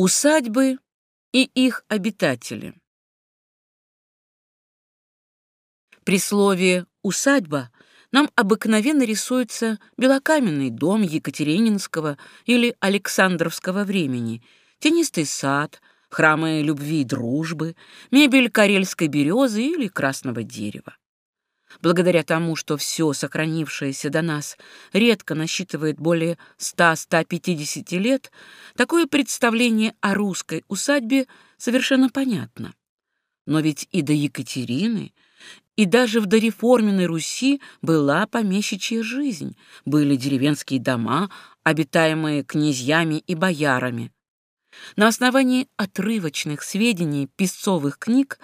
Усадьбы и их обитатели. При слове «усадьба» нам обыкновенно рисуется белокаменный дом Екатерининского или Александровского времени, тенистый сад, храмы любви и дружбы, мебель карельской березы или красного дерева. Благодаря тому, что все сохранившееся до нас редко насчитывает более 100-150 лет, такое представление о русской усадьбе совершенно понятно. Но ведь и до Екатерины, и даже в дореформенной Руси была помещичья жизнь, были деревенские дома, обитаемые князьями и боярами, на основании отрывочных сведений песцовых книг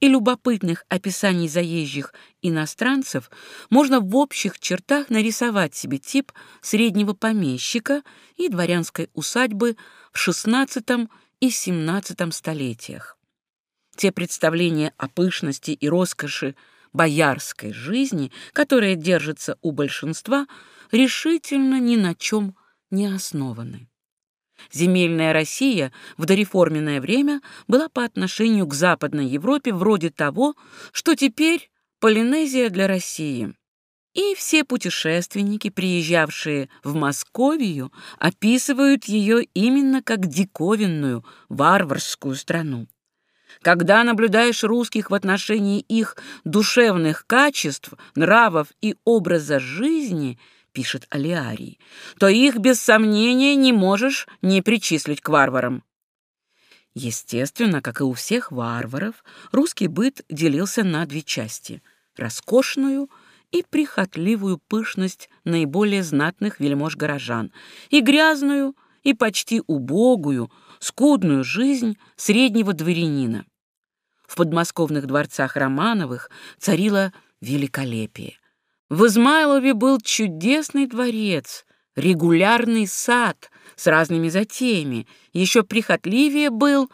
и любопытных описаний заезжих иностранцев можно в общих чертах нарисовать себе тип среднего помещика и дворянской усадьбы в XVI и XVII столетиях. Те представления о пышности и роскоши боярской жизни, которые держатся у большинства, решительно ни на чем не основаны. Земельная Россия в дореформенное время была по отношению к Западной Европе вроде того, что теперь Полинезия для России. И все путешественники, приезжавшие в Московию, описывают ее именно как диковинную, варварскую страну. Когда наблюдаешь русских в отношении их душевных качеств, нравов и образа жизни – пишет Алиарий, то их без сомнения не можешь не причислить к варварам. Естественно, как и у всех варваров, русский быт делился на две части — роскошную и прихотливую пышность наиболее знатных вельмож-горожан, и грязную и почти убогую, скудную жизнь среднего дворянина. В подмосковных дворцах Романовых царило великолепие — в Измайлове был чудесный дворец, регулярный сад с разными затеями. Еще прихотливее был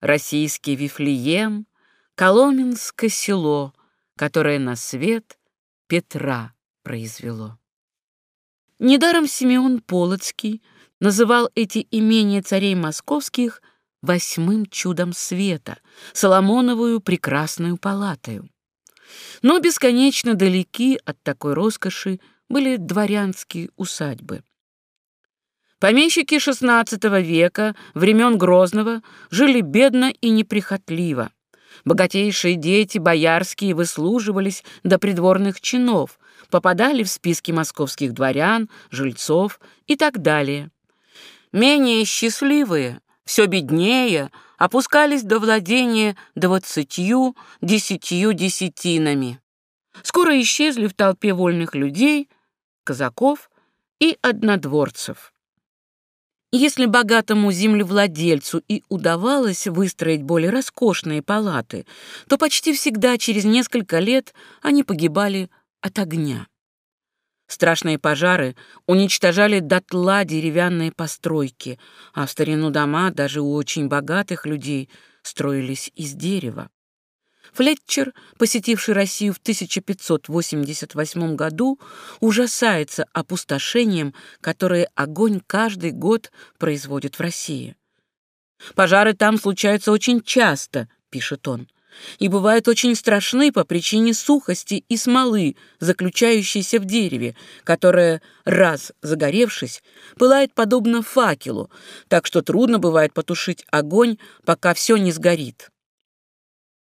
российский Вифлеем, Коломенское село, которое на свет Петра произвело. Недаром Симеон Полоцкий называл эти имения царей московских восьмым чудом света, Соломоновую прекрасную палатою. Но бесконечно далеки от такой роскоши были дворянские усадьбы. Помещики XVI века, времен Грозного, жили бедно и неприхотливо. Богатейшие дети, боярские, выслуживались до придворных чинов, попадали в списки московских дворян, жильцов и так далее. Менее счастливые, все беднее, опускались до владения двадцатью, десятью десятинами. Скоро исчезли в толпе вольных людей, казаков и однодворцев. Если богатому землевладельцу и удавалось выстроить более роскошные палаты, то почти всегда через несколько лет они погибали от огня. Страшные пожары уничтожали дотла деревянные постройки, а в старину дома даже у очень богатых людей строились из дерева. Флетчер, посетивший Россию в 1588 году, ужасается опустошением, которое огонь каждый год производит в России. «Пожары там случаются очень часто», — пишет он и бывают очень страшны по причине сухости и смолы, заключающейся в дереве, которое, раз загоревшись, пылает подобно факелу, так что трудно бывает потушить огонь, пока все не сгорит.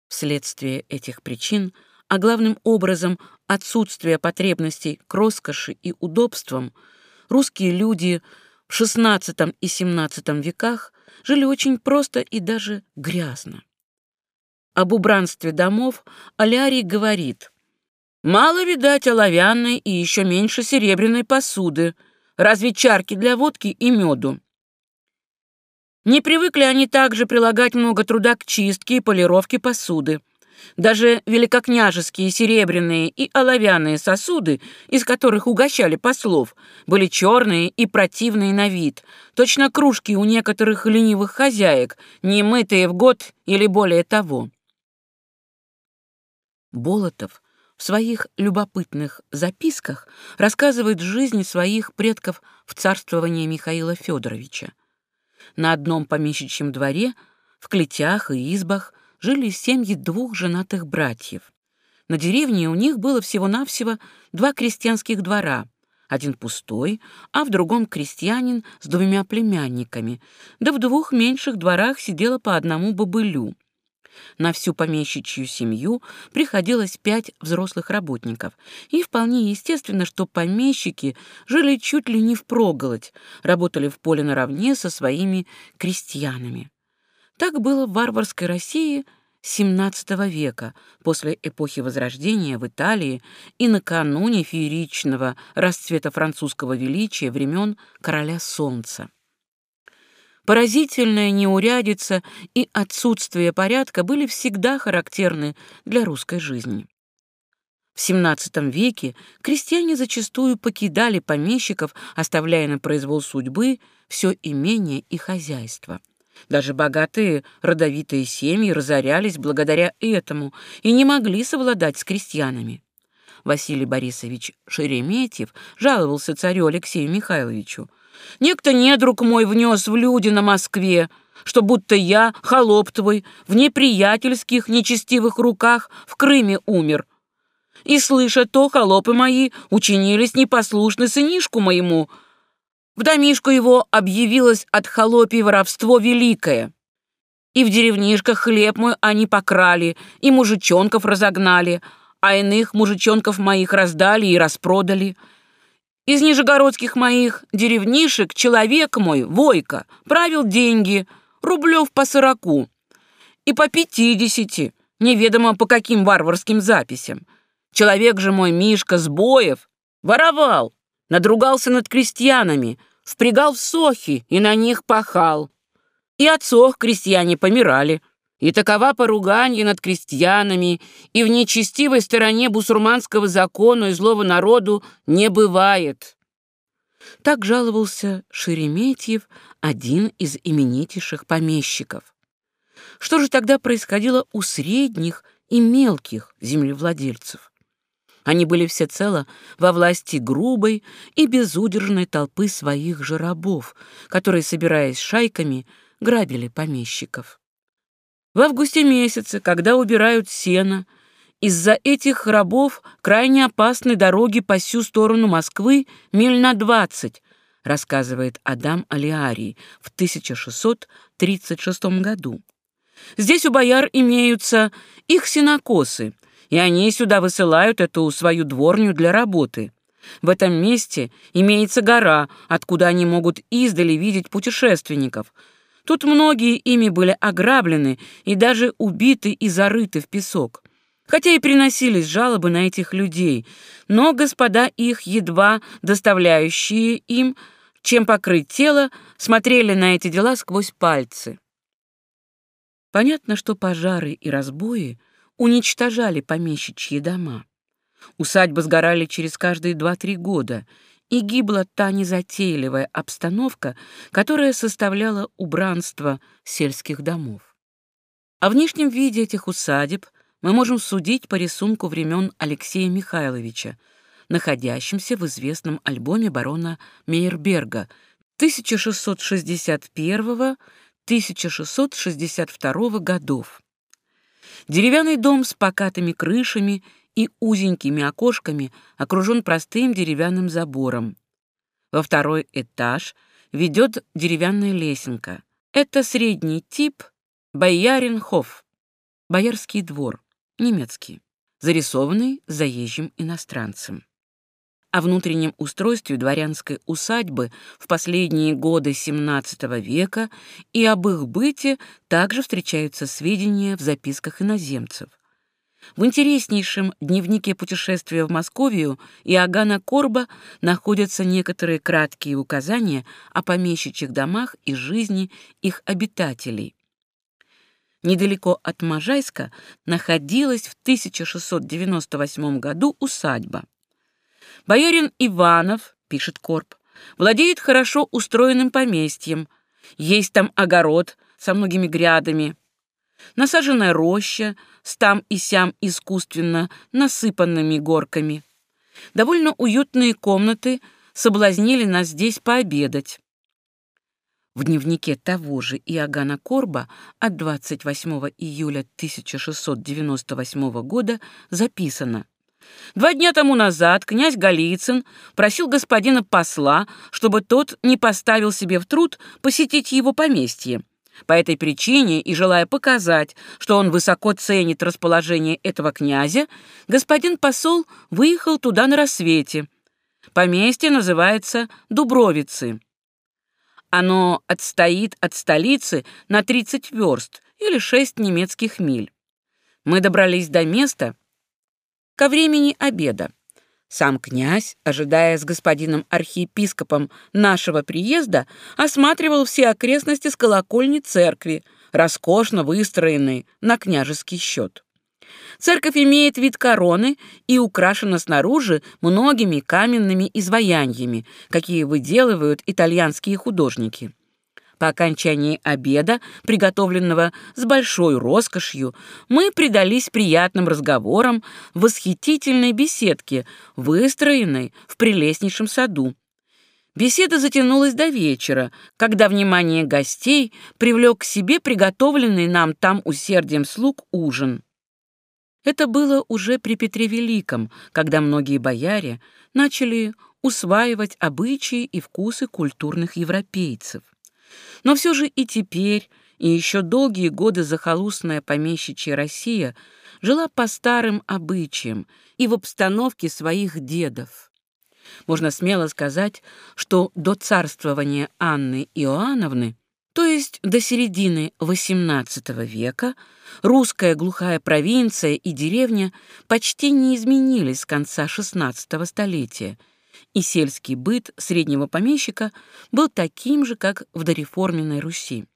Вследствие этих причин, а главным образом отсутствия потребностей к роскоши и удобствам, русские люди в XVI и XVII веках жили очень просто и даже грязно. Об убранстве домов Алярий говорит, «Мало, видать, оловянной и еще меньше серебряной посуды, разве чарки для водки и меду». Не привыкли они также прилагать много труда к чистке и полировке посуды. Даже великокняжеские серебряные и оловянные сосуды, из которых угощали послов, были черные и противные на вид, точно кружки у некоторых ленивых хозяек, не мытые в год или более того. Болотов в своих любопытных записках рассказывает жизнь своих предков в царствовании Михаила Федоровича. На одном помещичьем дворе, в клетях и избах, жили семьи двух женатых братьев. На деревне у них было всего-навсего два крестьянских двора, один пустой, а в другом крестьянин с двумя племянниками, да в двух меньших дворах сидело по одному бобылю. На всю помещичью семью приходилось пять взрослых работников, и вполне естественно, что помещики жили чуть ли не впроголодь, работали в поле наравне со своими крестьянами. Так было в варварской России XVII века, после эпохи Возрождения в Италии и накануне фееричного расцвета французского величия времен короля Солнца. Поразительная неурядица и отсутствие порядка были всегда характерны для русской жизни. В XVII веке крестьяне зачастую покидали помещиков, оставляя на произвол судьбы все имение и хозяйство. Даже богатые родовитые семьи разорялись благодаря этому и не могли совладать с крестьянами. Василий Борисович Шереметьев жаловался царю Алексею Михайловичу. Некто недруг мой внес в люди на Москве, что будто я, холоп твой, в неприятельских, нечестивых руках в Крыме умер. И, слыша то, холопы мои учинились непослушны сынишку моему. В домишку его объявилось от холопий воровство великое. И в деревнишках хлеб мой они покрали, и мужичонков разогнали, а иных мужичонков моих раздали и распродали — из нижегородских моих деревнишек человек мой, Войка, правил деньги, рублев по сороку и по пятидесяти, неведомо по каким варварским записям. Человек же мой, Мишка Сбоев, воровал, надругался над крестьянами, впрягал в сохи и на них пахал. И от сох крестьяне помирали, и такова поруганье над крестьянами, и в нечестивой стороне бусурманского закона и злого народу не бывает. Так жаловался Шереметьев, один из именитейших помещиков. Что же тогда происходило у средних и мелких землевладельцев? Они были всецело во власти грубой и безудержной толпы своих же рабов, которые, собираясь шайками, грабили помещиков. В августе месяце, когда убирают сено, из-за этих рабов крайне опасны дороги по всю сторону Москвы миль на двадцать, рассказывает Адам Алиарий в 1636 году. Здесь у бояр имеются их сенокосы, и они сюда высылают эту свою дворню для работы. В этом месте имеется гора, откуда они могут издали видеть путешественников — Тут многие ими были ограблены и даже убиты и зарыты в песок. Хотя и приносились жалобы на этих людей, но господа их, едва доставляющие им, чем покрыть тело, смотрели на эти дела сквозь пальцы. Понятно, что пожары и разбои уничтожали помещичьи дома. Усадьбы сгорали через каждые два-три года, и гибла та незатейливая обстановка, которая составляла убранство сельских домов. О внешнем виде этих усадеб мы можем судить по рисунку времен Алексея Михайловича, находящемся в известном альбоме барона Мейерберга 1661-1662 годов. Деревянный дом с покатыми крышами и узенькими окошками окружен простым деревянным забором. Во второй этаж ведет деревянная лесенка. Это средний тип Бояринхоф, боярский двор, немецкий, зарисованный заезжим иностранцем. О внутреннем устройстве дворянской усадьбы в последние годы XVII века и об их быте также встречаются сведения в записках иноземцев – в интереснейшем дневнике путешествия в Московию Иоганна Корба находятся некоторые краткие указания о помещичьих домах и жизни их обитателей. Недалеко от Можайска находилась в 1698 году усадьба. Боярин Иванов, пишет Корб, владеет хорошо устроенным поместьем. Есть там огород со многими грядами, насаженная роща с там и сям искусственно насыпанными горками. Довольно уютные комнаты соблазнили нас здесь пообедать. В дневнике того же Иоганна Корба от 28 июля 1698 года записано Два дня тому назад князь Голицын просил господина посла, чтобы тот не поставил себе в труд посетить его поместье. По этой причине и желая показать, что он высоко ценит расположение этого князя, господин посол выехал туда на рассвете. Поместье называется Дубровицы. Оно отстоит от столицы на 30 верст или 6 немецких миль. Мы добрались до места ко времени обеда. Сам князь, ожидая с господином архиепископом нашего приезда, осматривал все окрестности с колокольни церкви, роскошно выстроенной на княжеский счет. Церковь имеет вид короны и украшена снаружи многими каменными изваяниями, какие выделывают итальянские художники. По окончании обеда, приготовленного с большой роскошью, мы предались приятным разговорам в восхитительной беседке, выстроенной в прелестнейшем саду. Беседа затянулась до вечера, когда внимание гостей привлек к себе приготовленный нам там усердием слуг ужин. Это было уже при Петре Великом, когда многие бояре начали усваивать обычаи и вкусы культурных европейцев. Но все же и теперь, и еще долгие годы захолустная помещичья Россия жила по старым обычаям и в обстановке своих дедов. Можно смело сказать, что до царствования Анны Иоанновны то есть до середины XVIII века русская глухая провинция и деревня почти не изменились с конца XVI столетия, и сельский быт среднего помещика был таким же, как в дореформенной Руси.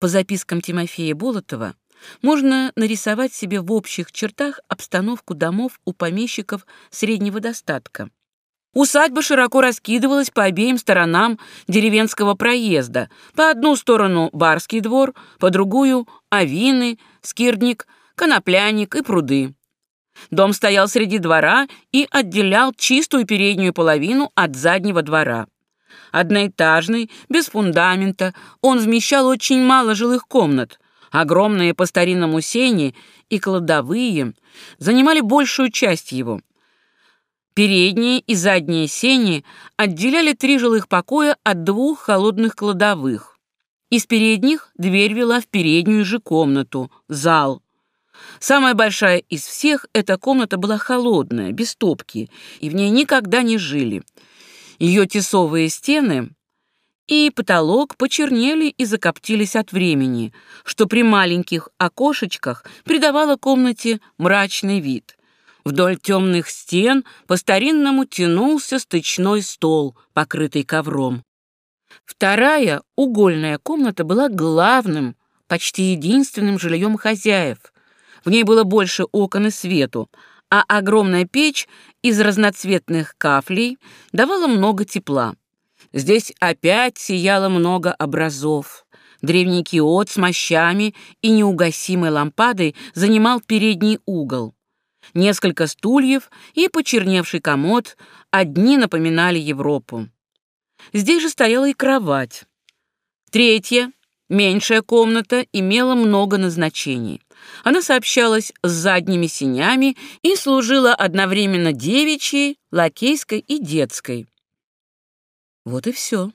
По запискам Тимофея Болотова можно нарисовать себе в общих чертах обстановку домов у помещиков среднего достатка – Усадьба широко раскидывалась по обеим сторонам деревенского проезда. По одну сторону барский двор, по другую — авины, скирдник, конопляник и пруды. Дом стоял среди двора и отделял чистую переднюю половину от заднего двора. Одноэтажный, без фундамента, он вмещал очень мало жилых комнат. Огромные по старинному сени и кладовые занимали большую часть его — Передние и задние сени отделяли три жилых покоя от двух холодных кладовых. Из передних дверь вела в переднюю же комнату, зал. Самая большая из всех эта комната была холодная, без топки, и в ней никогда не жили. Ее тесовые стены и потолок почернели и закоптились от времени, что при маленьких окошечках придавало комнате мрачный вид. Вдоль темных стен по-старинному тянулся стычной стол, покрытый ковром. Вторая, угольная комната была главным, почти единственным жильем хозяев. В ней было больше окон и свету, а огромная печь из разноцветных кафлей давала много тепла. Здесь опять сияло много образов. Древний киот с мощами и неугасимой лампадой занимал передний угол. Несколько стульев и почерневший комод одни напоминали Европу. Здесь же стояла и кровать. Третья, меньшая комната, имела много назначений. Она сообщалась с задними сенями и служила одновременно девичьей, лакейской и детской. Вот и все.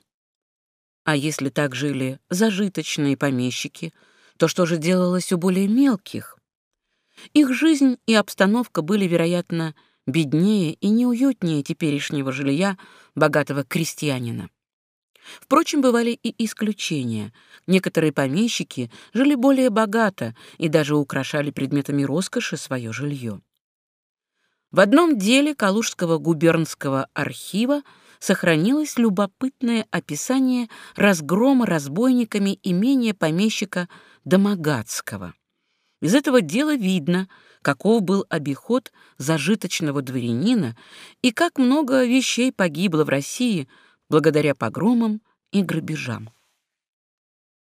А если так жили зажиточные помещики, то что же делалось у более мелких? Их жизнь и обстановка были, вероятно, беднее и неуютнее теперешнего жилья богатого крестьянина. Впрочем, бывали и исключения. Некоторые помещики жили более богато и даже украшали предметами роскоши свое жилье. В одном деле Калужского губернского архива сохранилось любопытное описание разгрома разбойниками имения помещика Домогацкого. Из этого дела видно, каков был обиход зажиточного дворянина и как много вещей погибло в России благодаря погромам и грабежам.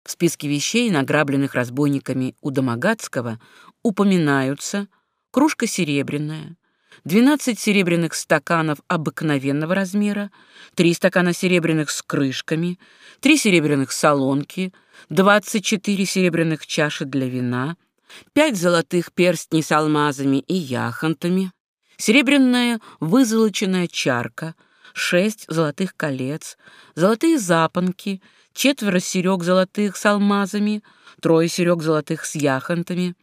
В списке вещей, награбленных разбойниками у Домогацкого, упоминаются кружка серебряная, 12 серебряных стаканов обыкновенного размера, 3 стакана серебряных с крышками, 3 серебряных солонки, 24 серебряных чаши для вина, 5 золотых перстней с алмазами и яхонтами, серебряная вызолоченная чарка, 6 золотых колец, золотые запонки, четверо серег золотых с алмазами, трое серег золотых с яхонтами,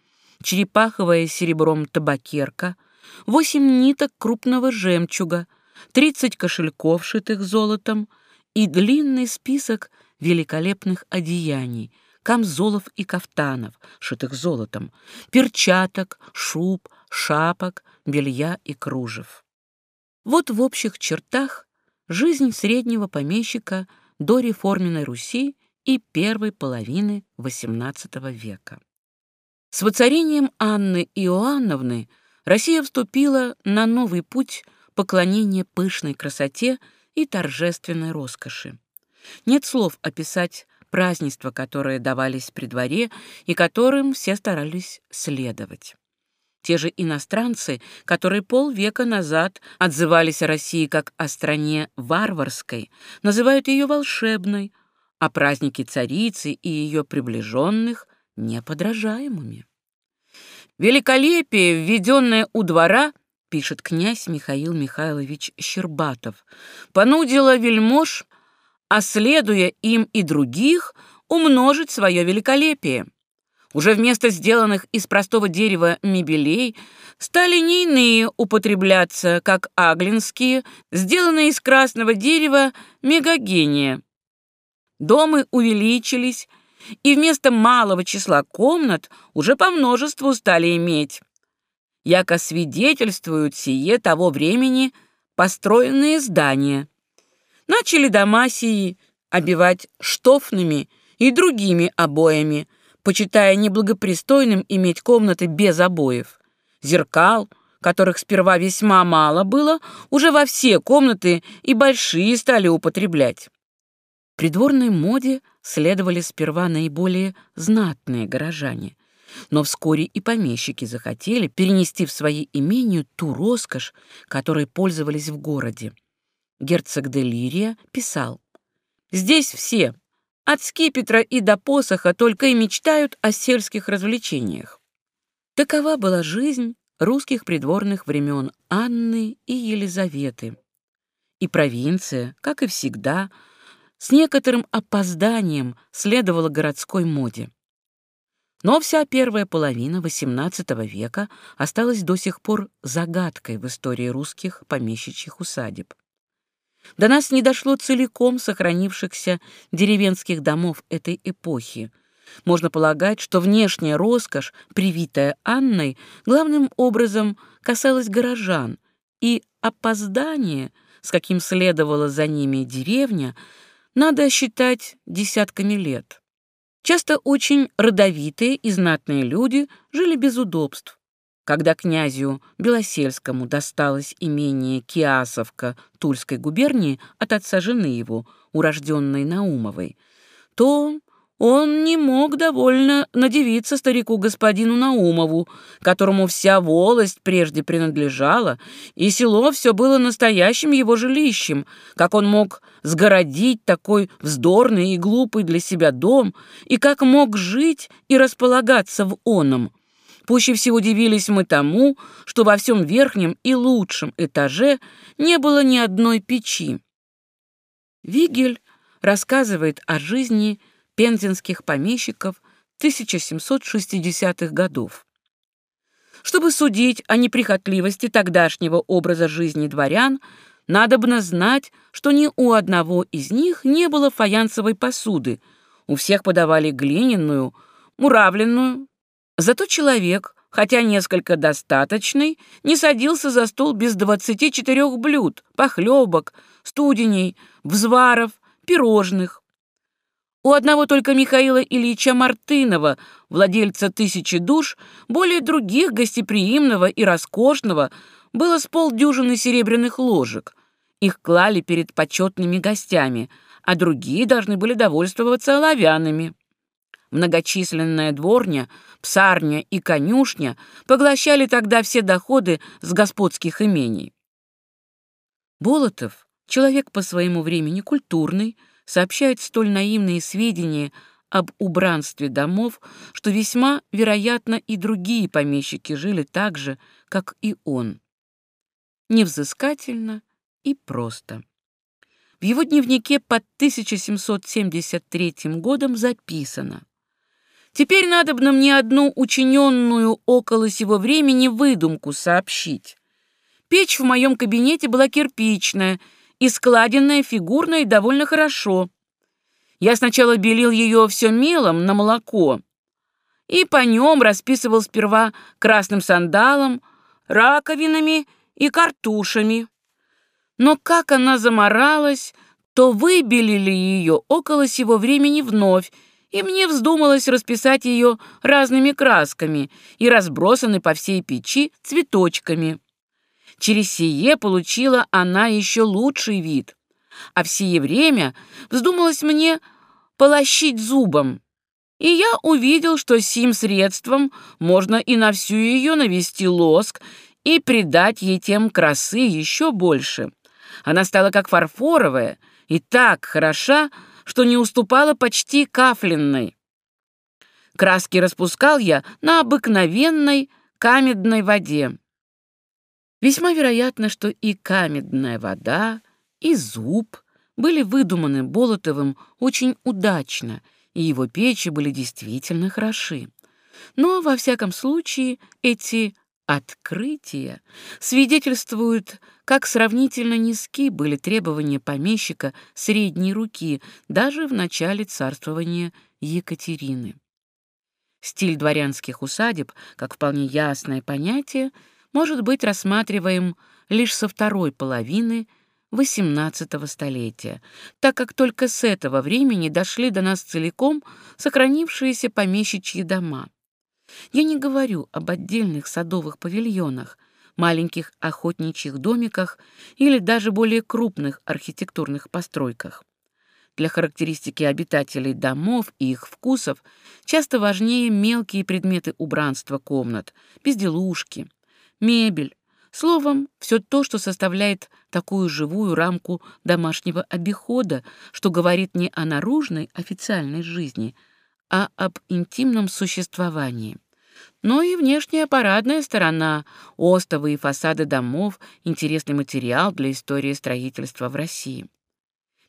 черепаховая серебром табакерка, восемь ниток крупного жемчуга, тридцать кошельков, шитых золотом, и длинный список великолепных одеяний, камзолов и кафтанов, шитых золотом, перчаток, шуб, шапок, белья и кружев. Вот в общих чертах жизнь среднего помещика до реформенной Руси и первой половины XVIII века. С воцарением Анны Иоанновны Россия вступила на новый путь поклонения пышной красоте и торжественной роскоши. Нет слов описать празднества, которые давались при дворе и которым все старались следовать. Те же иностранцы, которые полвека назад отзывались о России как о стране варварской, называют ее волшебной, а праздники царицы и ее приближенных — неподражаемыми. «Великолепие, введенное у двора, — пишет князь Михаил Михайлович Щербатов, — понудило вельмож, а следуя им и других, умножить свое великолепие. Уже вместо сделанных из простого дерева мебелей стали не иные употребляться, как аглинские, сделанные из красного дерева мегагения. Домы увеличились, и вместо малого числа комнат уже по множеству стали иметь. Яко свидетельствуют сие того времени построенные здания. Начали дома сии обивать штофными и другими обоями, почитая неблагопристойным иметь комнаты без обоев. Зеркал, которых сперва весьма мало было, уже во все комнаты и большие стали употреблять. Придворной моде следовали сперва наиболее знатные горожане, но вскоре и помещики захотели перенести в свои имения ту роскошь, которой пользовались в городе. Герцог де Лирия писал, «Здесь все, от скипетра и до посоха, только и мечтают о сельских развлечениях». Такова была жизнь русских придворных времен Анны и Елизаветы. И провинция, как и всегда, с некоторым опозданием следовала городской моде. Но вся первая половина XVIII века осталась до сих пор загадкой в истории русских помещичьих усадеб. До нас не дошло целиком сохранившихся деревенских домов этой эпохи. Можно полагать, что внешняя роскошь, привитая Анной, главным образом касалась горожан, и опоздание, с каким следовала за ними деревня, надо считать десятками лет. Часто очень родовитые и знатные люди жили без удобств. Когда князю Белосельскому досталось имение Киасовка Тульской губернии от отца жены его, урожденной Наумовой, то он не мог довольно надевиться старику господину Наумову, которому вся волость прежде принадлежала, и село все было настоящим его жилищем, как он мог сгородить такой вздорный и глупый для себя дом, и как мог жить и располагаться в оном. Пуще всего удивились мы тому, что во всем верхнем и лучшем этаже не было ни одной печи. Вигель рассказывает о жизни пензенских помещиков 1760-х годов. Чтобы судить о неприхотливости тогдашнего образа жизни дворян, надобно знать, что ни у одного из них не было фаянсовой посуды, у всех подавали глиняную, муравленную. Зато человек, хотя несколько достаточный, не садился за стол без двадцати четырех блюд, похлебок, студеней, взваров, пирожных. У одного только Михаила Ильича Мартынова, владельца тысячи душ, более других гостеприимного и роскошного, было с полдюжины серебряных ложек. Их клали перед почетными гостями, а другие должны были довольствоваться оловянными. Многочисленная дворня, псарня и конюшня поглощали тогда все доходы с господских имений. Болотов, человек по своему времени культурный, сообщает столь наивные сведения об убранстве домов, что весьма вероятно и другие помещики жили так же, как и он. Невзыскательно и просто. В его дневнике под 1773 годом записано Теперь надо бы мне одну учиненную около сего времени выдумку сообщить. Печь в моем кабинете была кирпичная и складенная фигурно и довольно хорошо. Я сначала белил ее все мелом на молоко и по нем расписывал сперва красным сандалом, раковинами и картушами. Но как она заморалась, то выбелили ее около сего времени вновь и мне вздумалось расписать ее разными красками и разбросаны по всей печи цветочками. Через сие получила она еще лучший вид, а в сие время вздумалось мне полощить зубом. И я увидел, что сим средством можно и на всю ее навести лоск и придать ей тем красы еще больше. Она стала как фарфоровая и так хороша, что не уступала почти кафленной. Краски распускал я на обыкновенной камедной воде. Весьма вероятно, что и камедная вода, и зуб были выдуманы Болотовым очень удачно, и его печи были действительно хороши. Но, во всяком случае, эти открытия свидетельствуют, как сравнительно низки были требования помещика средней руки даже в начале царствования Екатерины. Стиль дворянских усадеб, как вполне ясное понятие, может быть рассматриваем лишь со второй половины XVIII столетия, так как только с этого времени дошли до нас целиком сохранившиеся помещичьи дома. Я не говорю об отдельных садовых павильонах, маленьких охотничьих домиках или даже более крупных архитектурных постройках. Для характеристики обитателей домов и их вкусов часто важнее мелкие предметы убранства комнат, безделушки, мебель, словом, все то, что составляет такую живую рамку домашнего обихода, что говорит не о наружной официальной жизни – а об интимном существовании. Но и внешняя парадная сторона, остовы и фасады домов — интересный материал для истории строительства в России.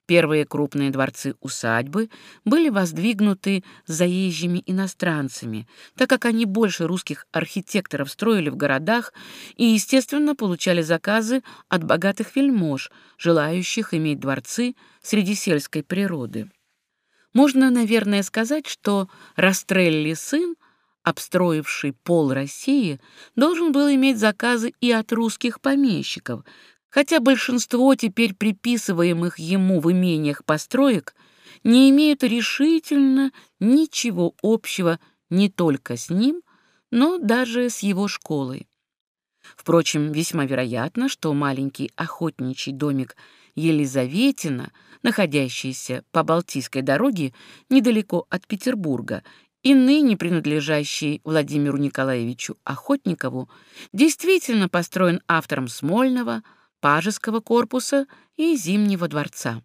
Первые крупные дворцы-усадьбы были воздвигнуты заезжими иностранцами, так как они больше русских архитекторов строили в городах и, естественно, получали заказы от богатых вельмож, желающих иметь дворцы среди сельской природы. Можно, наверное, сказать, что Растрелли сын, обстроивший пол России, должен был иметь заказы и от русских помещиков, хотя большинство теперь приписываемых ему в имениях построек не имеют решительно ничего общего не только с ним, но даже с его школой. Впрочем, весьма вероятно, что маленький охотничий домик Елизаветина, находящийся по Балтийской дороге недалеко от Петербурга и ныне принадлежащий Владимиру Николаевичу Охотникову, действительно построен автором Смольного, Пажеского корпуса и Зимнего дворца.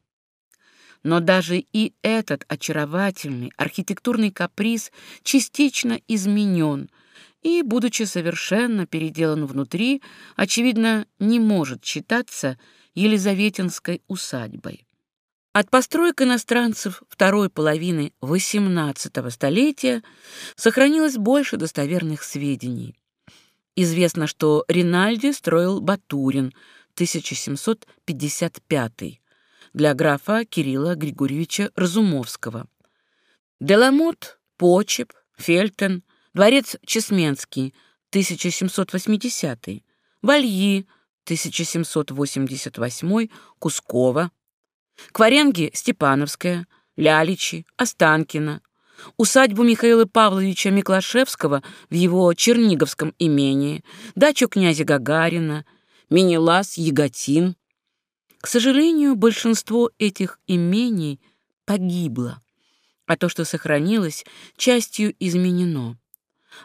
Но даже и этот очаровательный архитектурный каприз частично изменен и, будучи совершенно переделан внутри, очевидно, не может считаться Елизаветинской усадьбой. От построек иностранцев второй половины XVIII столетия сохранилось больше достоверных сведений. Известно, что Ринальди строил Батурин 1755 для графа Кирилла Григорьевича Разумовского. Деламот, Почеп, Фельтон, дворец Чесменский 1780 Вальи 1788, Кускова, Кваренги Степановская, Ляличи, Останкина, усадьбу Михаила Павловича Миклашевского в его Черниговском имении, дачу князя Гагарина, Минилас, Яготин. К сожалению, большинство этих имений погибло, а то, что сохранилось, частью изменено.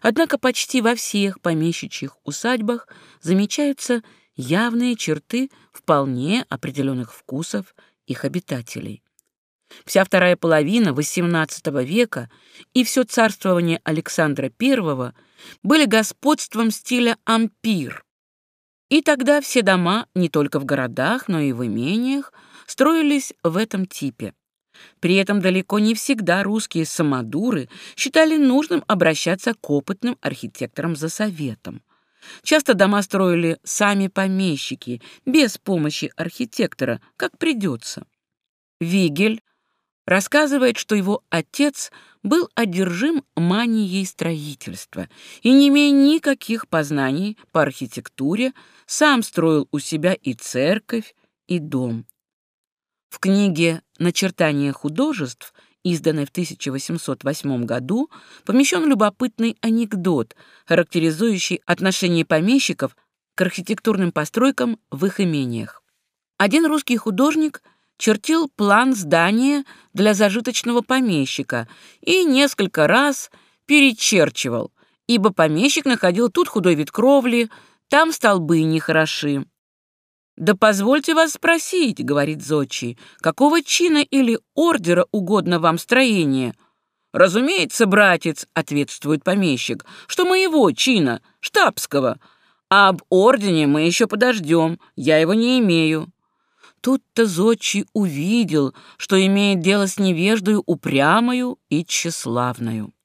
Однако почти во всех помещичьих усадьбах замечаются явные черты вполне определенных вкусов их обитателей. Вся вторая половина XVIII века и все царствование Александра I были господством стиля ампир. И тогда все дома, не только в городах, но и в имениях, строились в этом типе. При этом далеко не всегда русские самодуры считали нужным обращаться к опытным архитекторам за советом. Часто дома строили сами помещики, без помощи архитектора, как придется. Вигель рассказывает, что его отец был одержим манией строительства и, не имея никаких познаний по архитектуре, сам строил у себя и церковь, и дом. В книге «Начертание художеств», изданной в 1808 году, помещен любопытный анекдот, характеризующий отношение помещиков к архитектурным постройкам в их имениях. Один русский художник чертил план здания для зажиточного помещика и несколько раз перечерчивал, ибо помещик находил тут худой вид кровли, там столбы нехороши. «Да позвольте вас спросить», — говорит Зодчий, «какого чина или ордера угодно вам строение?» «Разумеется, братец», — ответствует помещик, «что моего чина, штабского. А об ордене мы еще подождем, я его не имею». Тут-то Зодчий увидел, что имеет дело с невеждою упрямою и тщеславною.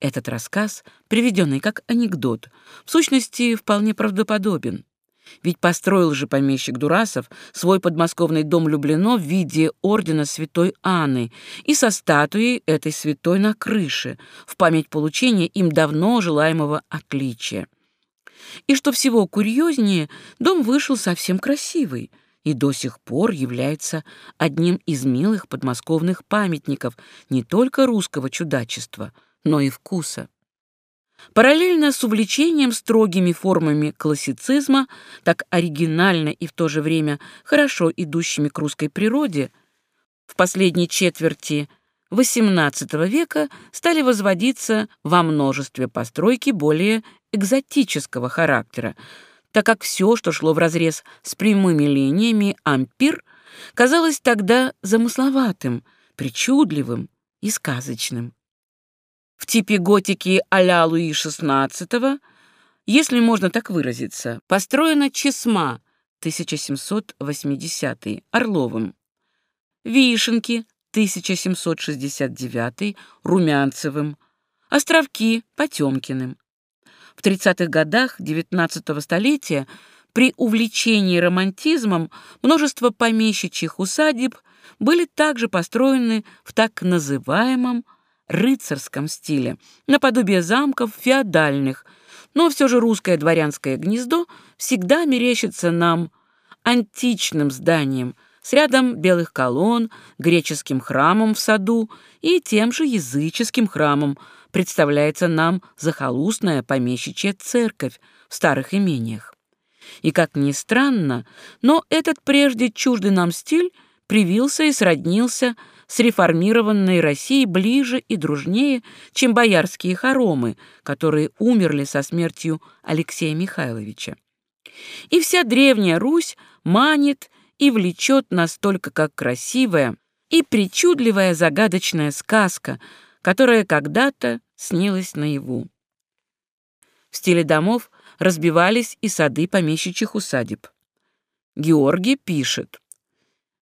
Этот рассказ, приведенный как анекдот, в сущности вполне правдоподобен. Ведь построил же помещик Дурасов свой подмосковный дом Люблено в виде ордена святой Анны и со статуей этой святой на крыше, в память получения им давно желаемого отличия. И что всего курьезнее, дом вышел совсем красивый и до сих пор является одним из милых подмосковных памятников не только русского чудачества, но и вкуса. Параллельно с увлечением строгими формами классицизма, так оригинально и в то же время хорошо идущими к русской природе, в последней четверти XVIII века стали возводиться во множестве постройки более экзотического характера, так как все, что шло вразрез с прямыми линиями ампир, казалось тогда замысловатым, причудливым и сказочным в типе готики а-ля Луи XVI, если можно так выразиться, построена Чесма 1780 Орловым, Вишенки 1769 Румянцевым, Островки Потемкиным. В 30-х годах XIX столетия при увлечении романтизмом множество помещичьих усадеб были также построены в так называемом рыцарском стиле, наподобие замков феодальных, но все же русское дворянское гнездо всегда мерещится нам античным зданием с рядом белых колонн, греческим храмом в саду и тем же языческим храмом представляется нам захолустная помещичья церковь в старых имениях. И как ни странно, но этот прежде чуждый нам стиль привился и сроднился с реформированной Россией ближе и дружнее, чем боярские хоромы, которые умерли со смертью Алексея Михайловича. И вся древняя Русь манит и влечет настолько, как красивая и причудливая загадочная сказка, которая когда-то снилась наяву. В стиле домов разбивались и сады помещичьих усадеб. Георгий пишет.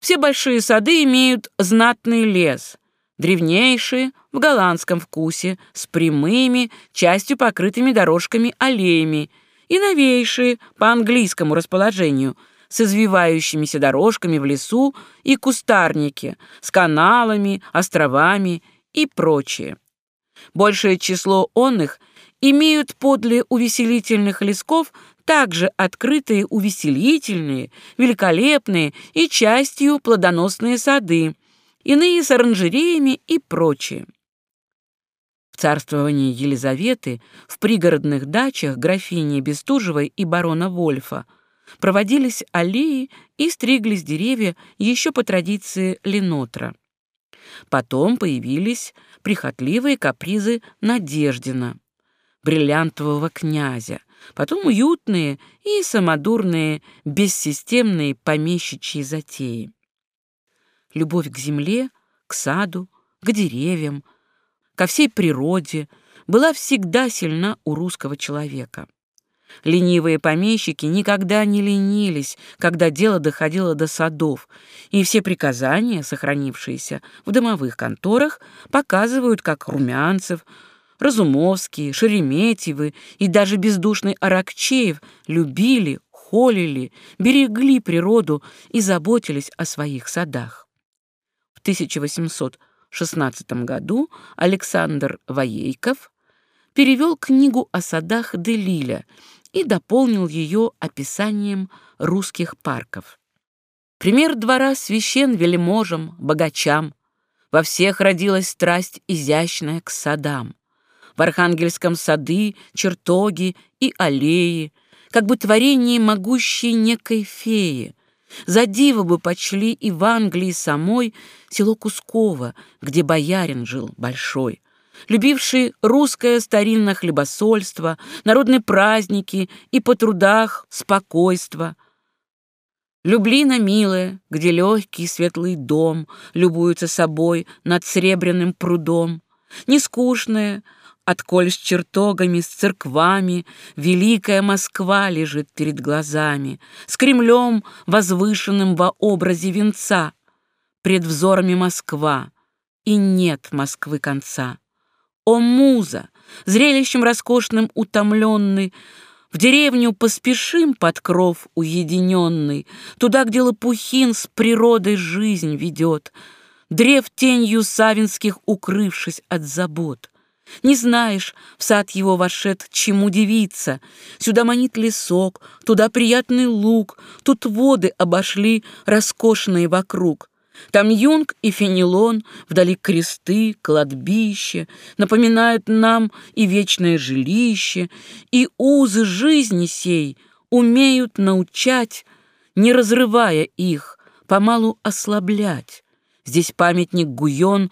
Все большие сады имеют знатный лес, древнейшие, в голландском вкусе, с прямыми, частью покрытыми дорожками аллеями, и новейшие, по английскому расположению, с извивающимися дорожками в лесу и кустарники, с каналами, островами и прочее. Большее число онных имеют подле увеселительных лесков также открытые увеселительные, великолепные и частью плодоносные сады, иные с оранжереями и прочее. В царствовании Елизаветы в пригородных дачах графини Бестужевой и барона Вольфа проводились аллеи и стриглись деревья еще по традиции Ленотра. Потом появились прихотливые капризы Надеждина, бриллиантового князя, потом уютные и самодурные, бессистемные помещичьи затеи. Любовь к земле, к саду, к деревьям, ко всей природе была всегда сильна у русского человека. Ленивые помещики никогда не ленились, когда дело доходило до садов, и все приказания, сохранившиеся в домовых конторах, показывают, как Румянцев, Разумовский, Шереметьевы и даже бездушный Аракчеев любили, холили, берегли природу и заботились о своих садах. В 1816 году Александр Воейков перевел книгу о садах Делиля и дополнил ее описанием русских парков. Пример двора священ вельможам, богачам. Во всех родилась страсть изящная к садам. В Архангельском сады, чертоги и аллеи, как бы творение могущей некой феи. За диво бы почли и в Англии самой село Кусково, где боярин жил большой любивший русское старинное хлебосольство, народные праздники и по трудах спокойство. Люблина милая, где легкий светлый дом любуется собой над сребряным прудом, нескучная, отколь с чертогами, с церквами, великая Москва лежит перед глазами, с Кремлем, возвышенным во образе венца, пред взорами Москва, и нет Москвы конца. О, муза, зрелищем роскошным утомленный, В деревню поспешим под кров уединенный, Туда, где Лопухин с природой жизнь ведет, Древ тенью савинских укрывшись от забот. Не знаешь, в сад его вошед, чему удивиться. Сюда манит лесок, туда приятный луг, Тут воды обошли, роскошные вокруг. Там юнг и фенелон, вдали кресты, кладбище, напоминают нам и вечное жилище, и узы жизни сей умеют научать, не разрывая их, помалу ослаблять. Здесь памятник Гуйон,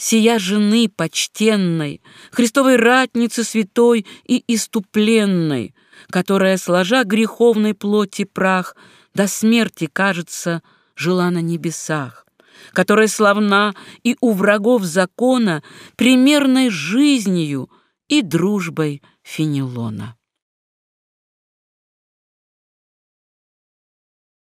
сия жены почтенной, Христовой ратницы святой и иступленной, которая, сложа греховной плоти прах, до смерти, кажется, жила на небесах, которая славна и у врагов закона примерной жизнью и дружбой Фенелона.